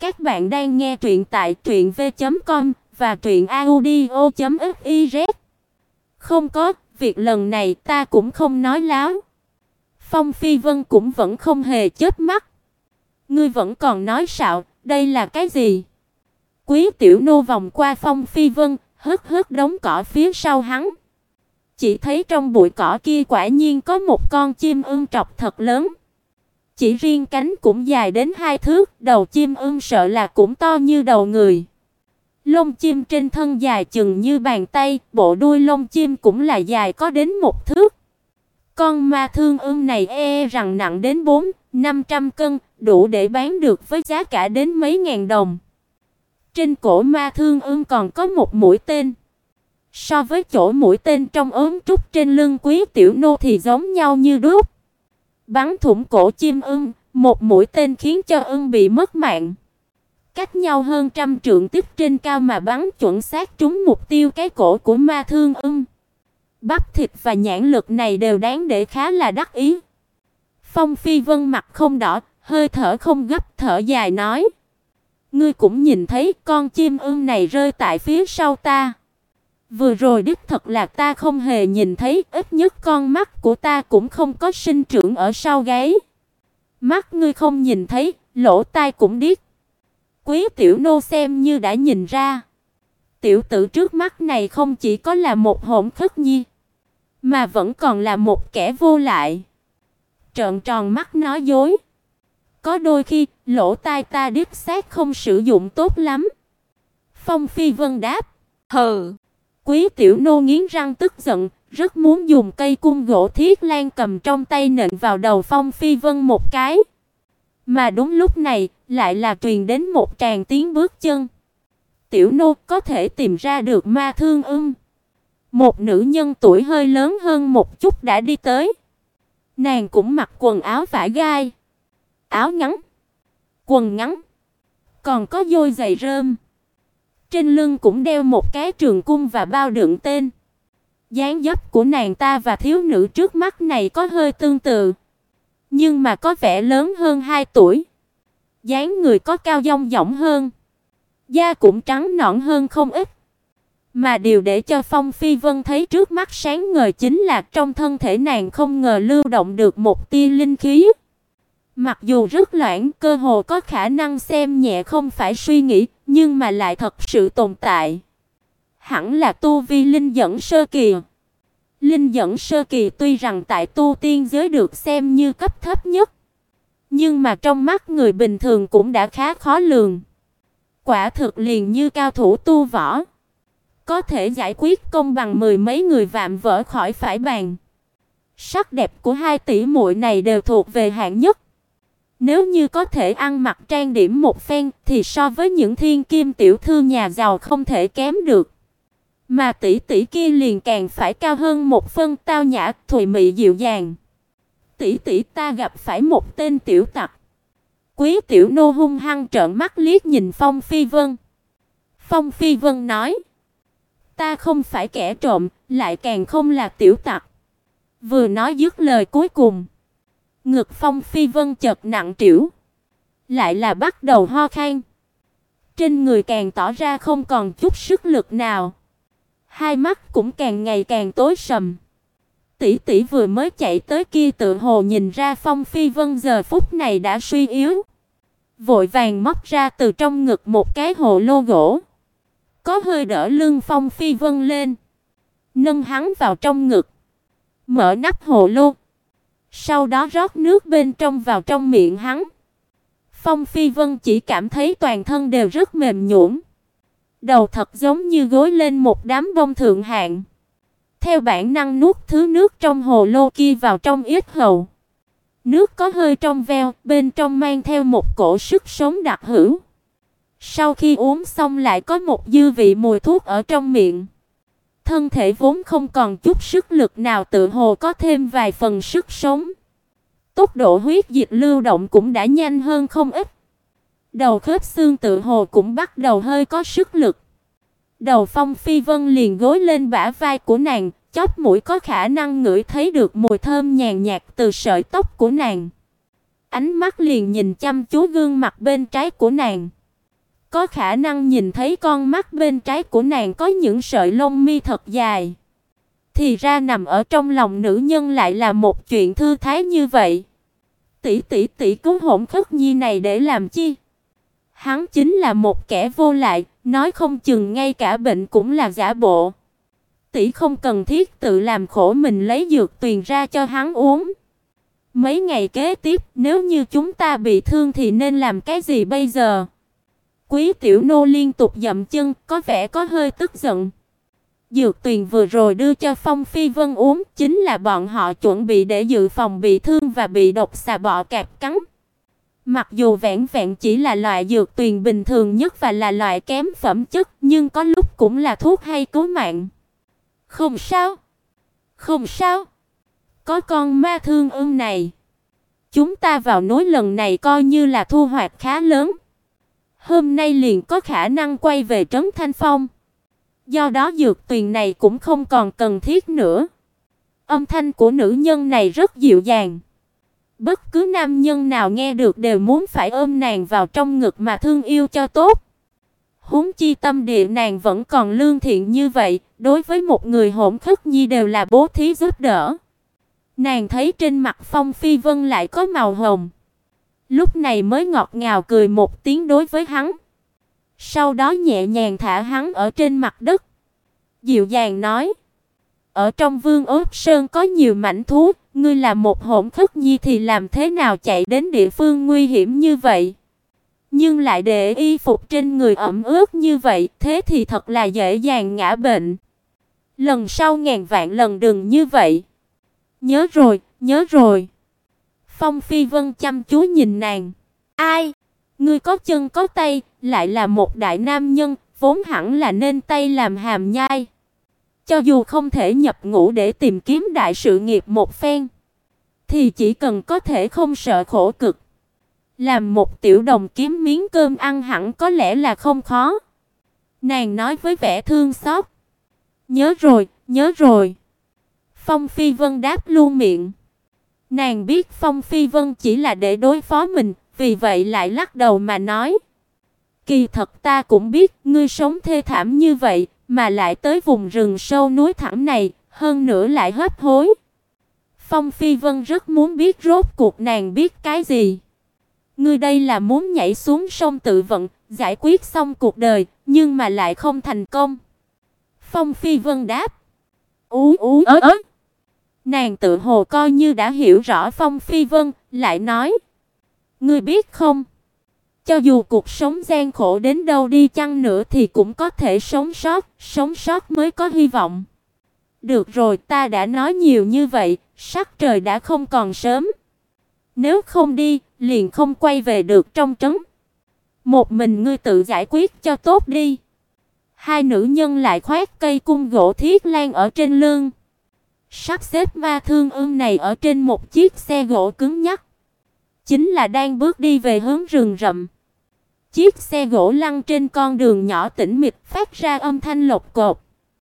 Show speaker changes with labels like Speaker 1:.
Speaker 1: Các bạn đang nghe truyện tại truyệnv.com và truyệnaudio.fiz. Không có, việc lần này ta cũng không nói láo. Phong Phi Vân cũng vẫn không hề chớp mắt. Ngươi vẫn còn nói xạo, đây là cái gì? Quý Tiểu Nô vòng qua Phong Phi Vân, hất hất đống cỏ phía sau hắn. Chỉ thấy trong bụi cỏ kia quả nhiên có một con chim ưng trọc thật lớn. Chỉ riêng cánh cũng dài đến hai thước, đầu chim ưng sợ là cũng to như đầu người. Lông chim trên thân dài chừng như bàn tay, bộ đuôi lông chim cũng là dài có đến một thước. Con ma thương ưng này e, e rằng nặng đến 4, 500 cân, đủ để bán được với giá cả đến mấy ngàn đồng. Trên cổ ma thương ưng còn có một mũi tên. So với chỗ mũi tên trong ốm trúc trên lưng quý tiểu nô thì giống nhau như đúc. Bắn thủng cổ chim ưng, một mũi tên khiến cho ưng bị mất mạng. Cách nhau hơn trăm trượng tiếp trên cao mà bắn chuẩn xác trúng mục tiêu cái cổ của ma thương ưng. Bắp thịt và nhãn lực này đều đáng để khá là đắc ý. Phong Phi Vân mặt không đỏ, hơi thở không gấp, thở dài nói: "Ngươi cũng nhìn thấy con chim ưng này rơi tại phía sau ta." Vừa rồi đích thật là ta không hề nhìn thấy, ít nhất con mắt của ta cũng không có sinh trưởng ở sau gáy. Mắt ngươi không nhìn thấy, lỗ tai cũng điếc. Quý tiểu nô xem như đã nhìn ra. Tiểu tử trước mắt này không chỉ có là một hỗn khất nhi, mà vẫn còn là một kẻ vô lại. Trợn tròn mắt nói dối. Có đôi khi, lỗ tai ta điếc xác không sử dụng tốt lắm. Phong Phi Vân đáp, hừ. Quý tiểu nô nghiến răng tức giận, rất muốn dùng cây cung gỗ thiết lan cầm trong tay nện vào đầu Phong Phi Vân một cái. Mà đúng lúc này, lại là truyền đến một tràng tiếng bước chân. Tiểu nô có thể tìm ra được ma thương ưng. Một nữ nhân tuổi hơi lớn hơn một chút đã đi tới. Nàng cũng mặc quần áo vải gai, áo ngắn, quần ngắn, còn có đôi giày rơm. Trên lưng cũng đeo một cái trường cung và bao đựng tên. Dáng dấp của nàng ta và thiếu nữ trước mắt này có hơi tương tự, nhưng mà có vẻ lớn hơn 2 tuổi. Dáng người có cao dong dỏng hơn, da cũng trắng nõn hơn không ít. Mà điều để cho Phong Phi Vân thấy trước mắt sáng ngời chính là trong thân thể nàng không ngờ lưu động được một tia linh khí. Mặc dù rất loãng, cơ hồ có khả năng xem nhẹ không phải suy nghĩ, nhưng mà lại thật sự tồn tại. Hẳn là tu vi linh dẫn sơ kỳ. Linh dẫn sơ kỳ tuy rằng tại tu tiên giới được xem như cấp thấp nhất, nhưng mà trong mắt người bình thường cũng đã khá khó lường. Quả thực liền như cao thủ tu võ, có thể giải quyết công bằng mười mấy người vạm vỡ khỏi phải bàn. Sắc đẹp của hai tỷ muội này đều thuộc về hạng nhất. Nếu như có thể ăn mặc trang điểm một phen thì so với những thiên kim tiểu thư nhà giàu không thể kém được. Mà tỷ tỷ kia liền càng phải cao hơn một phân tao nhã, thùy mị dịu dàng. Tỷ tỷ ta gặp phải một tên tiểu tặc. Quý tiểu nô hung hăng trợn mắt liếc nhìn Phong Phi Vân. Phong Phi Vân nói: "Ta không phải kẻ trộm, lại càng không là tiểu tặc." Vừa nói dứt lời cuối cùng, Ngực Phong Phi Vân chợt nặng trĩu, lại là bắt đầu ho khan. Trên người càng tỏ ra không còn chút sức lực nào. Hai mắt cũng càng ngày càng tối sầm. Tỷ tỷ vừa mới chạy tới kia tự hồ nhìn ra Phong Phi Vân giờ phút này đã suy yếu, vội vàng móc ra từ trong ngực một cái hồ lô gỗ, có hơi đỡ lưng Phong Phi Vân lên, nâng hắn vào trong ngực, mở nắp hồ lô, sau đó rót nước bên trong vào trong miệng hắn. Phong Phi Vân chỉ cảm thấy toàn thân đều rất mềm nhũn. Đầu thật giống như gối lên một đám bông thượng hạng. Theo bản năng nuốt thứ nước trong hồ lô kia vào trong yết hầu. Nước có hơi trong veo, bên trong mang theo một cổ sức sống đặc hữu. Sau khi uống xong lại có một dư vị mùi thuốc ở trong miệng thân thể vốn không còn chút sức lực nào tự hồ có thêm vài phần sức sống. Tốc độ huyết dịch lưu động cũng đã nhanh hơn không ít. Đầu khớp xương tự hồ cũng bắt đầu hơi có sức lực. Đầu Phong Phi Vân liền gối lên bả vai của nàng, chóp mũi có khả năng ngửi thấy được mùi thơm nhàn nhạt từ sợi tóc của nàng. Ánh mắt liền nhìn chăm chú gương mặt bên trái của nàng. Có khả năng nhìn thấy con mắt bên trái của nàng có những sợi lông mi thật dài. Thì ra nằm ở trong lòng nữ nhân lại là một chuyện thư thái như vậy. Tỷ tỷ tỷ cứu hỗn khất nhi này để làm chi? Hắn chính là một kẻ vô lại, nói không chừng ngay cả bệnh cũng là giả bộ. Tỷ không cần thiết tự làm khổ mình lấy dược tuyền ra cho hắn uống. Mấy ngày kế tiếp, nếu như chúng ta bị thương thì nên làm cái gì bây giờ? Quý tiểu nô liên tục dậm chân, có vẻ có hơi tức giận. Dược tuyền vừa rồi đưa cho Phong Phi Vân uống, chính là bọn họ chuẩn bị để dự phòng bị thương và bị độc xà bọ cạp cắn. Mặc dù vẹn vẹn chỉ là loại dược tuyền bình thường nhất và là loại kém phẩm chất, nhưng có lúc cũng là thuốc hay cứu mạng. Không sao. Không sao. Có con ma thương ưng này. Chúng ta vào núi lần này coi như là thu hoạch khá lớn. Hôm nay liền có khả năng quay về trấn Thanh Phong. Do đó dược tuyền này cũng không còn cần thiết nữa. Âm thanh của nữ nhân này rất dịu dàng. Bất cứ nam nhân nào nghe được đều muốn phải ôm nàng vào trong ngực mà thương yêu cho tốt. Huống chi tâm địa nàng vẫn còn lương thiện như vậy, đối với một người hỗn khất nhi đều là bố thí giúp đỡ. Nàng thấy trên mặt Phong Phi Vân lại có màu hồng, lúc này mới ngọt ngào cười một tiếng đối với hắn. Sau đó nhẹ nhàng thả hắn ở trên mặt đất, dịu dàng nói: "Ở trong Vương Ốc Sơn có nhiều mảnh thú, ngươi là một hỗn khất nhi thì làm thế nào chạy đến địa phương nguy hiểm như vậy?" nhưng lại để y phục trên người ẩm ướt như vậy, thế thì thật là dễ dàng ngã bệnh. Lần sau ngàn vạn lần đừng như vậy. Nhớ rồi, nhớ rồi. Phong Phi Vân chăm chú nhìn nàng. Ai? Ngươi có chân có tay, lại là một đại nam nhân, vốn hẳn là nên tay làm hàm nhai. Cho dù không thể nhập ngũ để tìm kiếm đại sự nghiệp một phen, thì chỉ cần có thể không sợ khổ cực, làm một tiểu đồng kiếm miếng cơm ăn hẳn có lẽ là không khó. Nàng nói với vẻ thương xót. Nhớ rồi, nhớ rồi. Phong Phi Vân đáp luôn miệng. Nàng biết Phong Phi Vân chỉ là để đối phó mình, vì vậy lại lắc đầu mà nói: "Kỳ thật ta cũng biết, ngươi sống thê thảm như vậy, mà lại tới vùng rừng sâu núi thẳm này, hơn nữa lại hấp hối." Phong Phi Vân rất muốn biết rốt cuộc nàng biết cái gì. Ngươi đây là muốn nhảy xuống sông tự vận, giải quyết xong cuộc đời, nhưng mà lại không thành công. Phong Phi Vân đáp. Ú ú ớ ớ. Nàng tự hồ coi như đã hiểu rõ Phong Phi Vân, lại nói: "Ngươi biết không, cho dù cuộc sống gian khổ đến đâu đi chăng nữa thì cũng có thể sống sót, sống sót mới có hy vọng." Được rồi, ta đã nói nhiều như vậy, sắc trời đã không còn sớm. Nếu không đi, liền không quay về được trong trấn. Một mình ngươi tự giải quyết cho tốt đi. Hai nữ nhân lại khoét cây cung gỗ thiết lan ở trên lưng. Sắp xếp ma thương ương này ở trên một chiếc xe gỗ cứng nhắc. Chính là đang bước đi về hướng rừng rậm. Chiếc xe gỗ lăn trên con đường nhỏ tĩnh mịch phát ra âm thanh lộc cột.